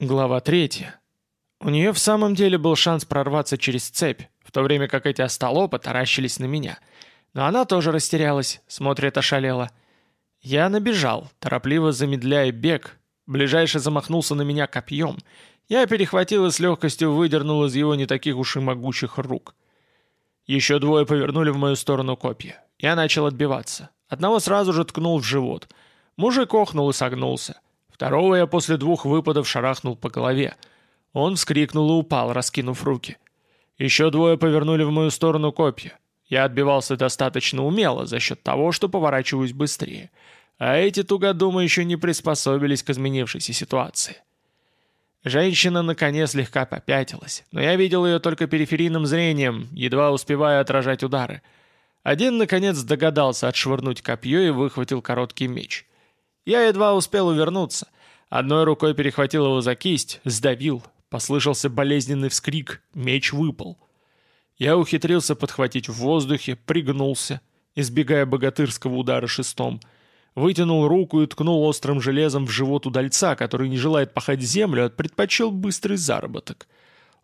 Глава третья. У нее в самом деле был шанс прорваться через цепь, в то время как эти остолопы таращились на меня. Но она тоже растерялась, смотрит ошалела. Я набежал, торопливо замедляя бег. Ближайший замахнулся на меня копьем. Я перехватил и с легкостью выдернул из его не таких уж и могучих рук. Еще двое повернули в мою сторону копья. Я начал отбиваться. Одного сразу же ткнул в живот. Мужик охнул и согнулся. Второго я после двух выпадов шарахнул по голове. Он вскрикнул и упал, раскинув руки. Еще двое повернули в мою сторону копья. Я отбивался достаточно умело за счет того, что поворачиваюсь быстрее. А эти тугодумы еще не приспособились к изменившейся ситуации. Женщина на коне слегка попятилась, но я видел ее только периферийным зрением, едва успевая отражать удары. Один, наконец, догадался отшвырнуть копье и выхватил короткий меч. Я едва успел увернуться. Одной рукой перехватил его за кисть, сдавил. Послышался болезненный вскрик, меч выпал. Я ухитрился подхватить в воздухе, пригнулся, избегая богатырского удара шестом. Вытянул руку и ткнул острым железом в живот удальца, который не желает пахать землю, а предпочел быстрый заработок.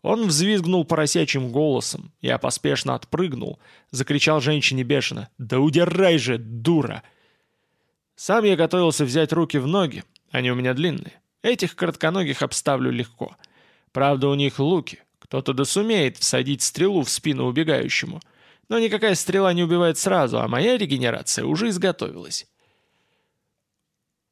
Он взвизгнул поросячьим голосом. Я поспешно отпрыгнул. Закричал женщине бешено. «Да удирай же, дура!» Сам я готовился взять руки в ноги, они у меня длинные. Этих коротконогих обставлю легко. Правда, у них луки. Кто-то да сумеет всадить стрелу в спину убегающему. Но никакая стрела не убивает сразу, а моя регенерация уже изготовилась.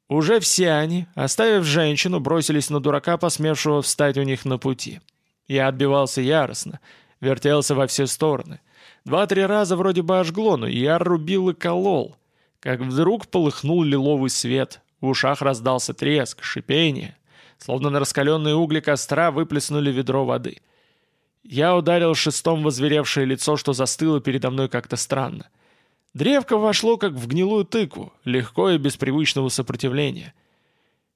Уже все они, оставив женщину, бросились на дурака, посмевшего встать у них на пути. Я отбивался яростно, вертелся во все стороны. Два-три раза вроде бы ожгло, но я рубил и колол как вдруг полыхнул лиловый свет, в ушах раздался треск, шипение, словно на раскаленные угли костра выплеснули ведро воды. Я ударил шестом возверевшее лицо, что застыло передо мной как-то странно. Древко вошло, как в гнилую тыкву, легко и без привычного сопротивления.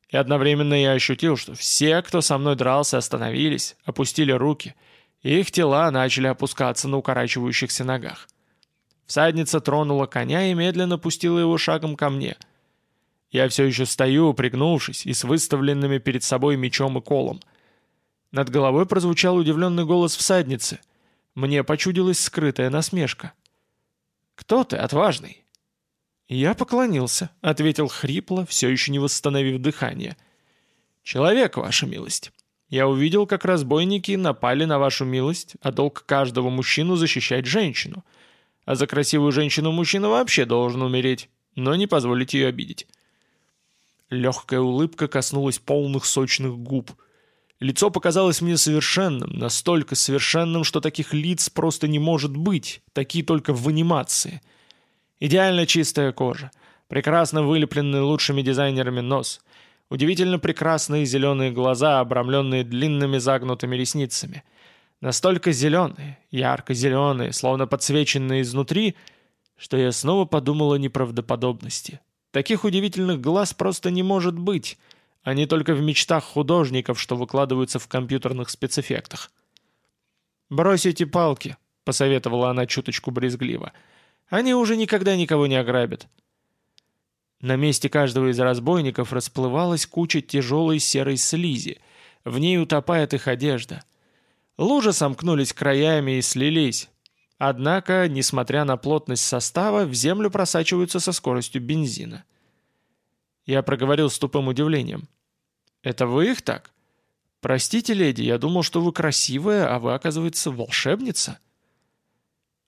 И одновременно я ощутил, что все, кто со мной дрался, остановились, опустили руки, и их тела начали опускаться на укорачивающихся ногах. Всадница тронула коня и медленно пустила его шагом ко мне. Я все еще стою, пригнувшись, и с выставленными перед собой мечом и колом. Над головой прозвучал удивленный голос всадницы. Мне почудилась скрытая насмешка. «Кто ты, отважный?» «Я поклонился», — ответил хрипло, все еще не восстановив дыхание. «Человек, ваша милость. Я увидел, как разбойники напали на вашу милость, а долг каждого мужчину защищать женщину а за красивую женщину мужчина вообще должен умереть, но не позволить ее обидеть. Легкая улыбка коснулась полных сочных губ. Лицо показалось мне совершенным, настолько совершенным, что таких лиц просто не может быть, такие только в анимации. Идеально чистая кожа, прекрасно вылепленный лучшими дизайнерами нос, удивительно прекрасные зеленые глаза, обрамленные длинными загнутыми ресницами — Настолько зеленые, ярко-зеленые, словно подсвеченные изнутри, что я снова подумал о неправдоподобности. Таких удивительных глаз просто не может быть. Они только в мечтах художников, что выкладываются в компьютерных спецэффектах. «Брось эти палки», — посоветовала она чуточку брезгливо. «Они уже никогда никого не ограбят». На месте каждого из разбойников расплывалась куча тяжелой серой слизи. В ней утопает их одежда — Лужи сомкнулись краями и слились. Однако, несмотря на плотность состава, в землю просачиваются со скоростью бензина. Я проговорил с тупым удивлением. «Это вы их так?» «Простите, леди, я думал, что вы красивая, а вы, оказывается, волшебница».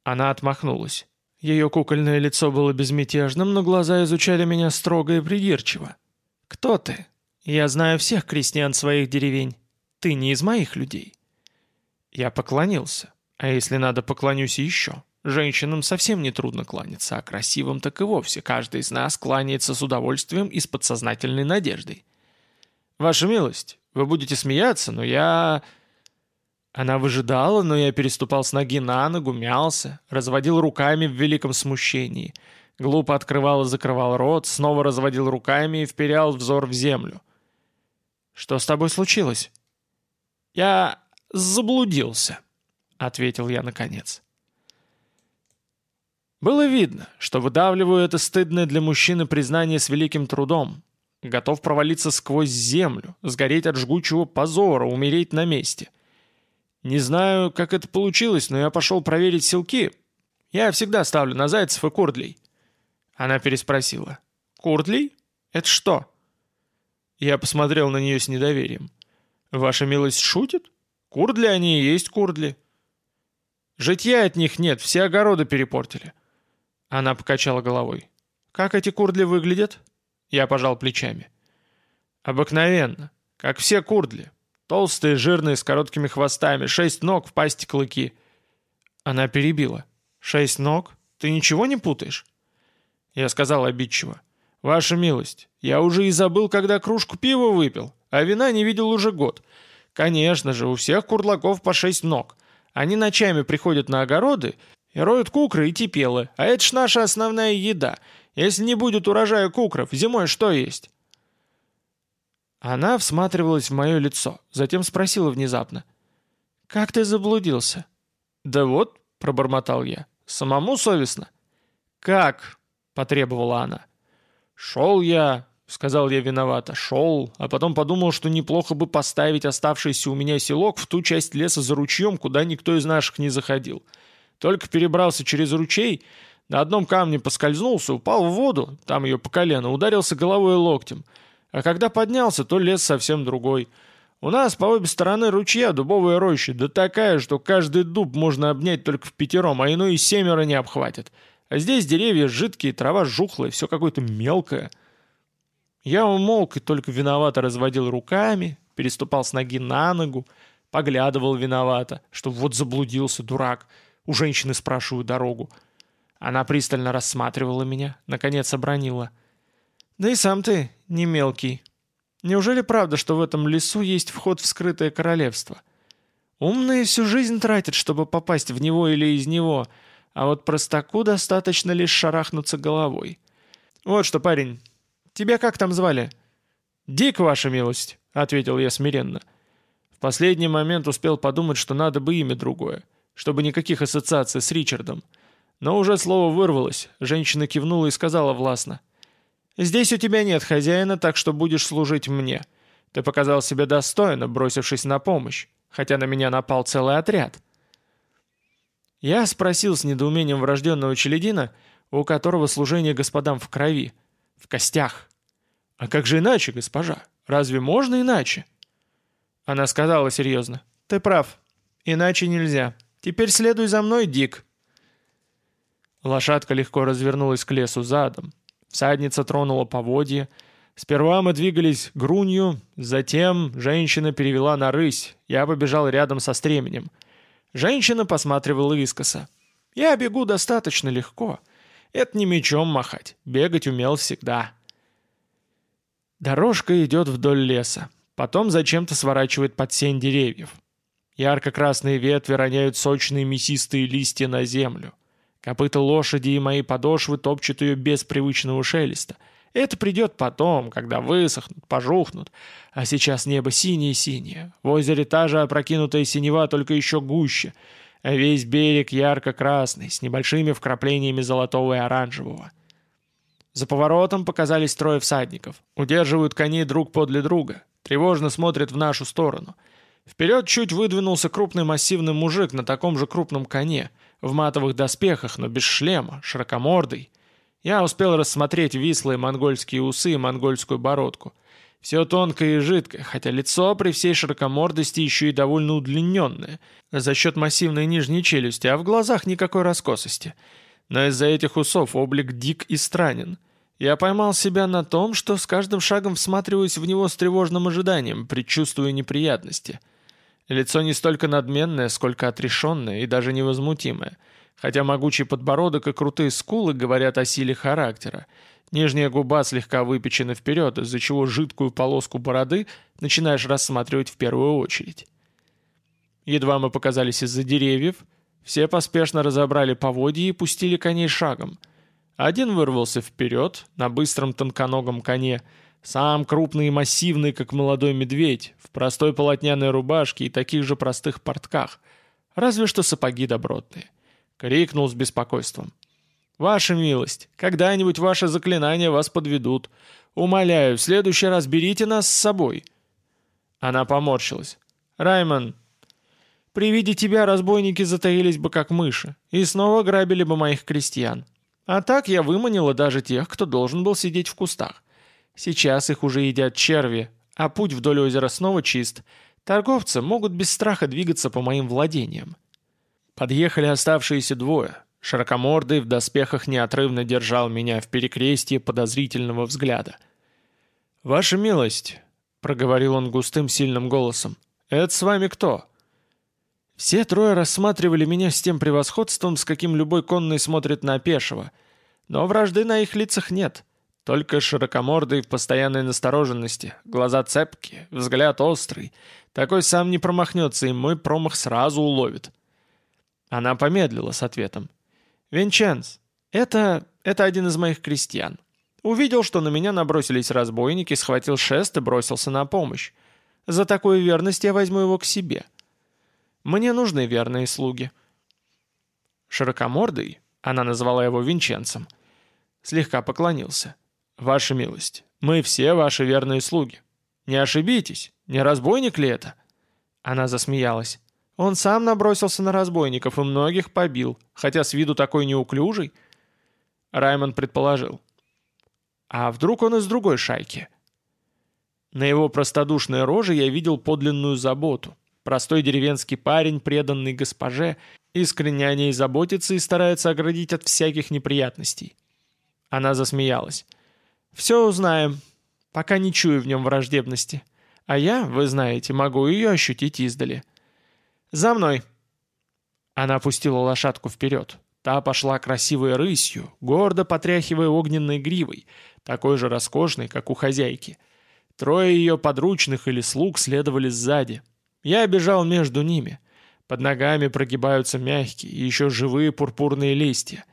Она отмахнулась. Ее кукольное лицо было безмятежным, но глаза изучали меня строго и придирчиво. «Кто ты? Я знаю всех крестьян своих деревень. Ты не из моих людей». Я поклонился. А если надо, поклонюсь еще. Женщинам совсем не трудно кланяться, а красивым так и вовсе. Каждый из нас кланяется с удовольствием и с подсознательной надеждой. «Ваша милость, вы будете смеяться, но я...» Она выжидала, но я переступал с ноги на ногу, мялся, разводил руками в великом смущении. Глупо открывал и закрывал рот, снова разводил руками и вперял взор в землю. «Что с тобой случилось?» «Я заблудился», — ответил я наконец. Было видно, что выдавливаю это стыдное для мужчины признание с великим трудом. Готов провалиться сквозь землю, сгореть от жгучего позора, умереть на месте. Не знаю, как это получилось, но я пошел проверить селки. Я всегда ставлю на зайцев и курдлей. Она переспросила. «Курдлей? Это что?» Я посмотрел на нее с недоверием. «Ваша милость шутит? Курдли они и есть курдли». «Житья от них нет, все огороды перепортили». Она покачала головой. «Как эти курдли выглядят?» Я пожал плечами. «Обыкновенно, как все курдли. Толстые, жирные, с короткими хвостами, шесть ног, в пасти клыки». Она перебила. «Шесть ног? Ты ничего не путаешь?» Я сказал обидчиво. «Ваша милость, я уже и забыл, когда кружку пива выпил, а вина не видел уже год. Конечно же, у всех курлаков по шесть ног. Они ночами приходят на огороды и роют кукры и тепелы, а это ж наша основная еда. Если не будет урожая кукров, зимой что есть?» Она всматривалась в мое лицо, затем спросила внезапно. «Как ты заблудился?» «Да вот», — пробормотал я, — «самому совестно». «Как?» — потребовала она. «Шел я», — сказал я виновато, — «шел, а потом подумал, что неплохо бы поставить оставшийся у меня селок в ту часть леса за ручьем, куда никто из наших не заходил. Только перебрался через ручей, на одном камне поскользнулся, упал в воду, там ее по колено, ударился головой и локтем. А когда поднялся, то лес совсем другой. У нас по обе стороны ручья дубовая роща, да такая, что каждый дуб можно обнять только в пятером, а иной и семеро не обхватит. А здесь деревья жидкие, трава жухлая, все какое-то мелкое. Я умолк и только виновато разводил руками, переступал с ноги на ногу, поглядывал виновато, что вот заблудился, дурак. У женщины спрашиваю дорогу. Она пристально рассматривала меня, наконец обронила. «Да и сам ты не мелкий. Неужели правда, что в этом лесу есть вход в скрытое королевство? Умные всю жизнь тратят, чтобы попасть в него или из него, — а вот простаку достаточно лишь шарахнуться головой. «Вот что, парень, тебя как там звали?» «Дик, ваша милость», — ответил я смиренно. В последний момент успел подумать, что надо бы имя другое, чтобы никаких ассоциаций с Ричардом. Но уже слово вырвалось, женщина кивнула и сказала властно. «Здесь у тебя нет хозяина, так что будешь служить мне. Ты показал себя достойно, бросившись на помощь, хотя на меня напал целый отряд». Я спросил с недоумением врожденного челядина, у которого служение господам в крови, в костях. «А как же иначе, госпожа? Разве можно иначе?» Она сказала серьезно. «Ты прав. Иначе нельзя. Теперь следуй за мной, Дик». Лошадка легко развернулась к лесу задом. Всадница тронула поводье. Сперва мы двигались грунью, затем женщина перевела на рысь. Я побежал рядом со стременем — Женщина посматривала искоса. «Я бегу достаточно легко. Это не мечом махать. Бегать умел всегда». Дорожка идет вдоль леса. Потом зачем-то сворачивает под сень деревьев. Ярко-красные ветви роняют сочные мясистые листья на землю. Копыта лошади и мои подошвы топчут ее без привычного шелеста — это придет потом, когда высохнут, пожухнут. А сейчас небо синее-синее. В озере та же опрокинутая синева, только еще гуще. А весь берег ярко-красный, с небольшими вкраплениями золотого и оранжевого. За поворотом показались трое всадников. Удерживают коней друг подле друга. Тревожно смотрят в нашу сторону. Вперед чуть выдвинулся крупный массивный мужик на таком же крупном коне, в матовых доспехах, но без шлема, широкомордый. Я успел рассмотреть вислые монгольские усы и монгольскую бородку. Все тонкое и жидкое, хотя лицо при всей широкомордости еще и довольно удлиненное, за счет массивной нижней челюсти, а в глазах никакой раскосости. Но из-за этих усов облик дик и странен. Я поймал себя на том, что с каждым шагом всматриваюсь в него с тревожным ожиданием, предчувствуя неприятности. Лицо не столько надменное, сколько отрешенное и даже невозмутимое — хотя могучий подбородок и крутые скулы говорят о силе характера. Нижняя губа слегка выпечена вперед, из-за чего жидкую полоску бороды начинаешь рассматривать в первую очередь. Едва мы показались из-за деревьев, все поспешно разобрали поводья и пустили коней шагом. Один вырвался вперед, на быстром тонконогом коне, сам крупный и массивный, как молодой медведь, в простой полотняной рубашке и таких же простых портках, разве что сапоги добротные. Крикнул с беспокойством. «Ваша милость, когда-нибудь ваши заклинания вас подведут. Умоляю, в следующий раз берите нас с собой». Она поморщилась. «Раймон, при виде тебя разбойники затаились бы как мыши и снова грабили бы моих крестьян. А так я выманила даже тех, кто должен был сидеть в кустах. Сейчас их уже едят черви, а путь вдоль озера снова чист. Торговцы могут без страха двигаться по моим владениям. Подъехали оставшиеся двое. Широкомордый в доспехах неотрывно держал меня в перекрестье подозрительного взгляда. «Ваша милость», — проговорил он густым сильным голосом, — «это с вами кто?» Все трое рассматривали меня с тем превосходством, с каким любой конный смотрит на пешего. Но вражды на их лицах нет. Только широкомордый в постоянной настороженности, глаза цепкие, взгляд острый. Такой сам не промахнется, и мой промах сразу уловит. Она помедлила с ответом. «Винченц, это... это один из моих крестьян. Увидел, что на меня набросились разбойники, схватил шест и бросился на помощь. За такую верность я возьму его к себе. Мне нужны верные слуги». Широкомордый, она назвала его Винченцем, слегка поклонился. «Ваша милость, мы все ваши верные слуги. Не ошибитесь, не разбойник ли это?» Она засмеялась. «Он сам набросился на разбойников и многих побил, хотя с виду такой неуклюжий». Раймонд предположил. «А вдруг он из другой шайки?» На его простодушной роже я видел подлинную заботу. Простой деревенский парень, преданный госпоже, искренне о ней заботится и старается оградить от всяких неприятностей. Она засмеялась. Все узнаем. Пока не чую в нем враждебности. А я, вы знаете, могу ее ощутить издали. За мной!» Она опустила лошадку вперед. Та пошла красивой рысью, гордо потряхивая огненной гривой, такой же роскошной, как у хозяйки. Трое ее подручных или слуг следовали сзади. Я бежал между ними. Под ногами прогибаются мягкие, еще живые пурпурные листья.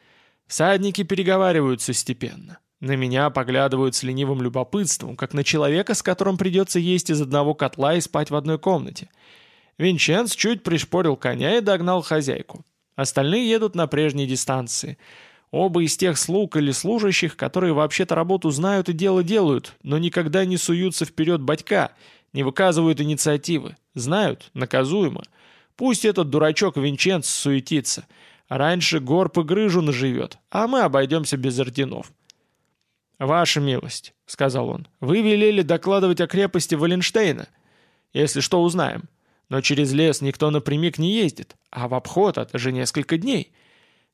Всадники переговариваются степенно. На меня поглядывают с ленивым любопытством, как на человека, с которым придется есть из одного котла и спать в одной комнате. Винченц чуть пришпорил коня и догнал хозяйку. Остальные едут на прежней дистанции. Оба из тех слуг или служащих, которые вообще-то работу знают и дело делают, но никогда не суются вперед батька, не выказывают инициативы. Знают, наказуемо. Пусть этот дурачок Винченц суетится. Раньше горб и грыжу наживет, а мы обойдемся без орденов. «Ваша милость», — сказал он, — «вы велели докладывать о крепости Валенштейна. Если что, узнаем. Но через лес никто напрямик не ездит, а в обход это же несколько дней.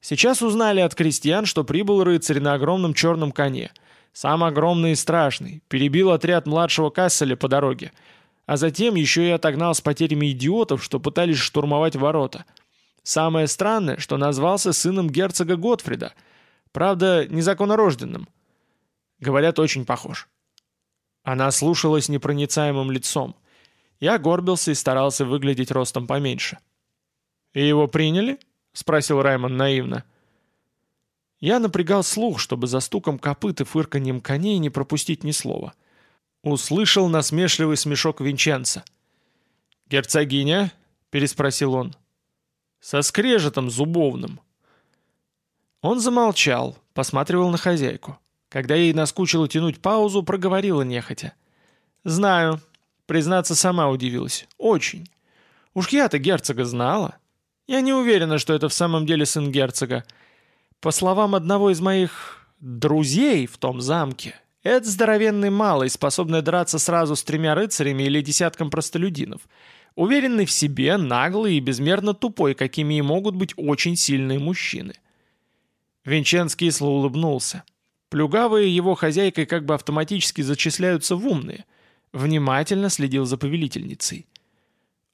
Сейчас узнали от крестьян, что прибыл рыцарь на огромном черном коне. Сам огромный и страшный, перебил отряд младшего Касселя по дороге, а затем еще и отогнал с потерями идиотов, что пытались штурмовать ворота. Самое странное, что назвался сыном герцога Готфрида, правда, незаконнорожденным. Говорят, очень похож. Она слушалась непроницаемым лицом. Я горбился и старался выглядеть ростом поменьше. «И его приняли?» — спросил Раймон наивно. Я напрягал слух, чтобы за стуком копыт и фырканьем коней не пропустить ни слова. Услышал насмешливый смешок Винченца. «Герцогиня?» — переспросил он. «Со скрежетом зубовным». Он замолчал, посматривал на хозяйку. Когда ей наскучило тянуть паузу, проговорила нехотя. «Знаю. Признаться, сама удивилась. Очень. Уж я-то герцога знала. Я не уверена, что это в самом деле сын герцога. По словам одного из моих друзей в том замке, это здоровенный малый, способный драться сразу с тремя рыцарями или десятком простолюдинов. Уверенный в себе, наглый и безмерно тупой, какими и могут быть очень сильные мужчины. Винченц кисло улыбнулся. Плюгавые его хозяйкой как бы автоматически зачисляются в умные. Внимательно следил за повелительницей.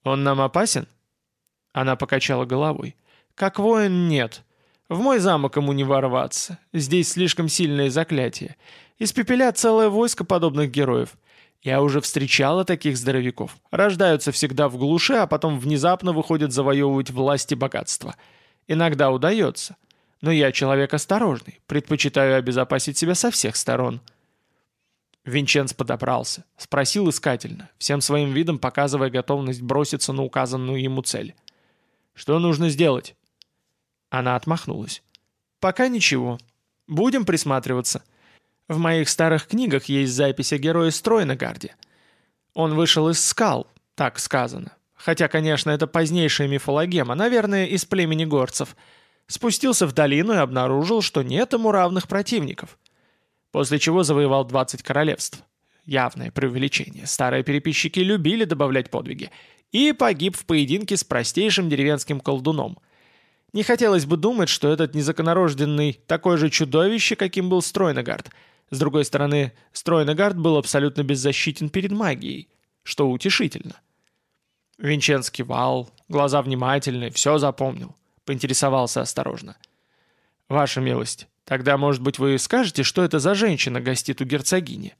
«Он нам опасен?» Она покачала головой. «Как воин нет. В мой замок ему не ворваться. Здесь слишком сильное заклятие. Испепелят целое войско подобных героев. Я уже встречала таких здоровяков. Рождаются всегда в глуши, а потом внезапно выходят завоевывать власть и богатство. Иногда удается. Но я человек осторожный, предпочитаю обезопасить себя со всех сторон». Винченц подобрался, спросил искательно, всем своим видом показывая готовность броситься на указанную ему цель. «Что нужно сделать?» Она отмахнулась. «Пока ничего. Будем присматриваться. В моих старых книгах есть запись о герое Стройнагарде. Он вышел из скал, так сказано. Хотя, конечно, это позднейшая мифологема, наверное, из племени горцев. Спустился в долину и обнаружил, что нет ему равных противников. После чего завоевал 20 королевств. Явное преувеличение. Старые переписчики любили добавлять подвиги. И погиб в поединке с простейшим деревенским колдуном. Не хотелось бы думать, что этот незаконорожденный такое же чудовище, каким был Стройнагард. С другой стороны, Стройнагард был абсолютно беззащитен перед магией, что утешительно. Винченц кивал, глаза внимательные, все запомнил. Поинтересовался осторожно. «Ваша милость, тогда, может быть, вы скажете, что это за женщина гостит у герцогини?»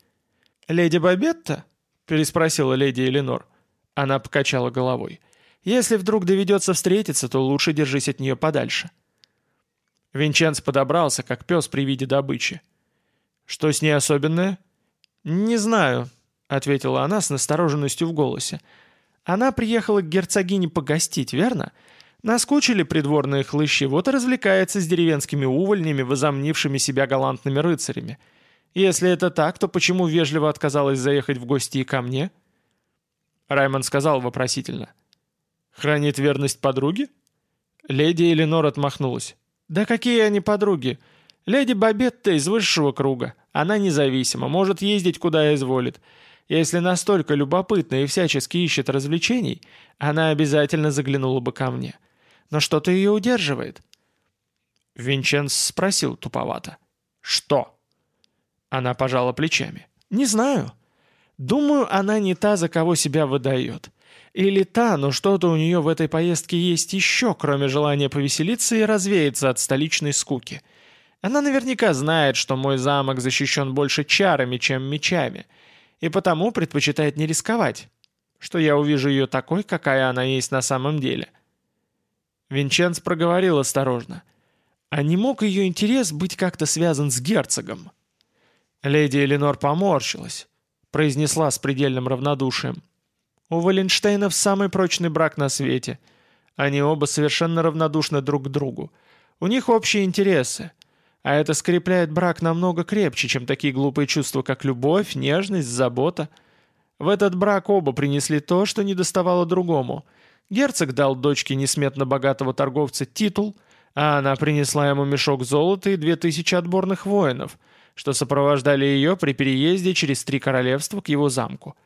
«Леди Бабетта?» — переспросила леди Эленор. Она покачала головой. Если вдруг доведется встретиться, то лучше держись от нее подальше». Винченц подобрался, как пес при виде добычи. «Что с ней особенное?» «Не знаю», — ответила она с настороженностью в голосе. «Она приехала к герцогине погостить, верно? Наскучили придворные хлыщи, вот и развлекается с деревенскими увольнями, возомнившими себя галантными рыцарями. Если это так, то почему вежливо отказалась заехать в гости и ко мне?» Раймонд сказал вопросительно. Хранит верность подруге? Леди Эленор отмахнулась. Да какие они подруги? Леди Бабетта из высшего круга. Она независима, может ездить куда изволит. Если настолько любопытна и всячески ищет развлечений, она обязательно заглянула бы ко мне. Но что-то ее удерживает. Винченс спросил туповато. «Что?» Она пожала плечами. «Не знаю. Думаю, она не та, за кого себя выдает. Или та, но что-то у нее в этой поездке есть еще, кроме желания повеселиться и развеяться от столичной скуки. Она наверняка знает, что мой замок защищен больше чарами, чем мечами, и потому предпочитает не рисковать, что я увижу ее такой, какая она есть на самом деле. Винченц проговорил осторожно. А не мог ее интерес быть как-то связан с герцогом? Леди Эленор поморщилась, произнесла с предельным равнодушием. У Валенштейнов самый прочный брак на свете. Они оба совершенно равнодушны друг к другу. У них общие интересы. А это скрепляет брак намного крепче, чем такие глупые чувства, как любовь, нежность, забота. В этот брак оба принесли то, что не доставало другому. Герцог дал дочке несметно богатого торговца титул, а она принесла ему мешок золота и две тысячи отборных воинов, что сопровождали ее при переезде через три королевства к его замку.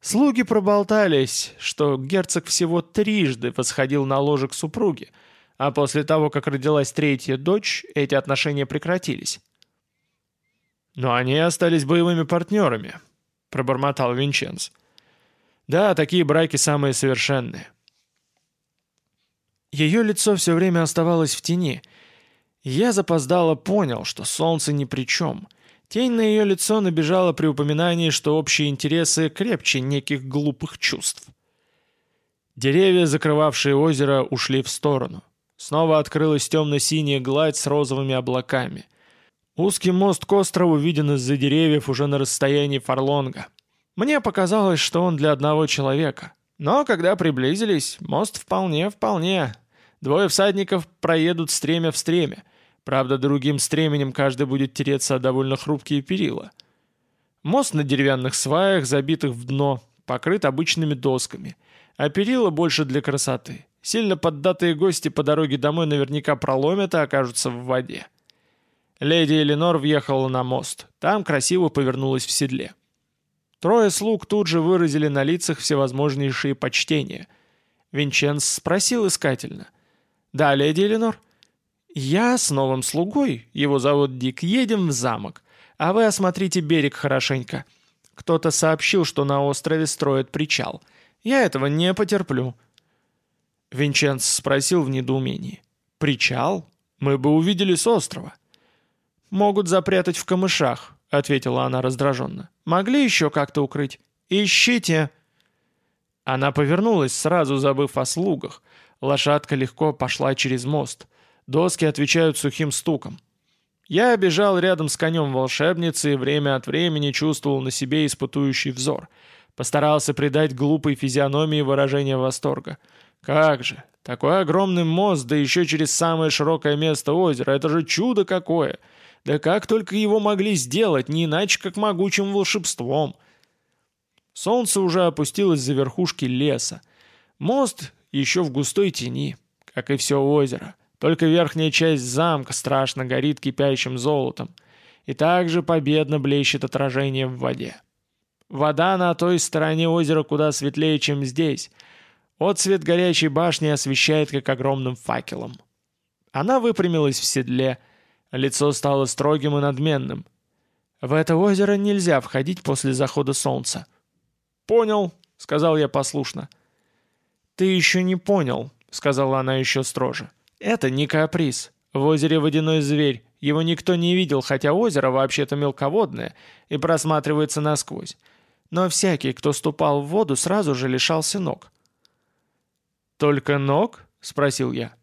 Слуги проболтались, что герцог всего трижды восходил на ложе к супруге, а после того, как родилась третья дочь, эти отношения прекратились. «Но они остались боевыми партнерами», — пробормотал Винченц. «Да, такие браки самые совершенные». Ее лицо все время оставалось в тени. Я запоздало понял, что солнце ни при чем — Тень на ее лицо набежала при упоминании, что общие интересы крепче неких глупых чувств. Деревья, закрывавшие озеро, ушли в сторону. Снова открылась темно-синяя гладь с розовыми облаками. Узкий мост к острову виден из-за деревьев уже на расстоянии фарлонга. Мне показалось, что он для одного человека. Но когда приблизились, мост вполне-вполне. Двое всадников проедут стремя в стремя. Правда, другим стременем каждый будет тереться о довольно хрупкие перила. Мост на деревянных сваях, забитых в дно, покрыт обычными досками, а перила больше для красоты. Сильно поддатые гости по дороге домой наверняка проломят и окажутся в воде. Леди Эленор въехала на мост. Там красиво повернулась в седле. Трое слуг тут же выразили на лицах всевозможнейшие почтения. Винченс спросил искательно. «Да, леди Эленор?» «Я с новым слугой, его зовут Дик, едем в замок, а вы осмотрите берег хорошенько. Кто-то сообщил, что на острове строят причал. Я этого не потерплю». Винченц спросил в недоумении. «Причал? Мы бы увидели с острова». «Могут запрятать в камышах», — ответила она раздраженно. «Могли еще как-то укрыть? Ищите!» Она повернулась, сразу забыв о слугах. Лошадка легко пошла через мост — Доски отвечают сухим стуком. Я бежал рядом с конем волшебницы и время от времени чувствовал на себе испытующий взор. Постарался придать глупой физиономии выражение восторга. Как же, такой огромный мост, да еще через самое широкое место озера, это же чудо какое! Да как только его могли сделать, не иначе, как могучим волшебством. Солнце уже опустилось за верхушки леса. Мост еще в густой тени, как и все озеро. Только верхняя часть замка страшно горит кипящим золотом. И также победно блещет отражение в воде. Вода на той стороне озера куда светлее, чем здесь. Отцвет горячей башни освещает, как огромным факелом. Она выпрямилась в седле, лицо стало строгим и надменным. В это озеро нельзя входить после захода солнца. «Понял», — сказал я послушно. «Ты еще не понял», — сказала она еще строже. «Это не каприз. В озере водяной зверь. Его никто не видел, хотя озеро вообще-то мелководное и просматривается насквозь. Но всякий, кто ступал в воду, сразу же лишался ног». «Только ног?» — спросил я.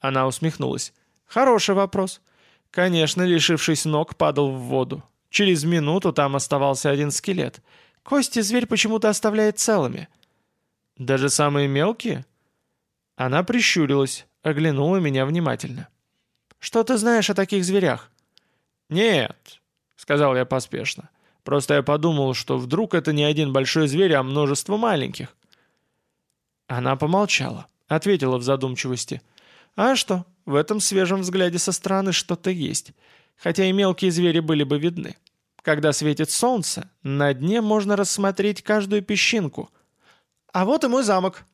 Она усмехнулась. «Хороший вопрос. Конечно, лишившись ног, падал в воду. Через минуту там оставался один скелет. Кости зверь почему-то оставляет целыми». «Даже самые мелкие?» Она прищурилась, оглянула меня внимательно. «Что ты знаешь о таких зверях?» «Нет», — сказал я поспешно. «Просто я подумал, что вдруг это не один большой зверь, а множество маленьких». Она помолчала, ответила в задумчивости. А что, в этом свежем взгляде со стороны что-то есть. Хотя и мелкие звери были бы видны. Когда светит солнце, на дне можно рассмотреть каждую песчинку. «А вот и мой замок»,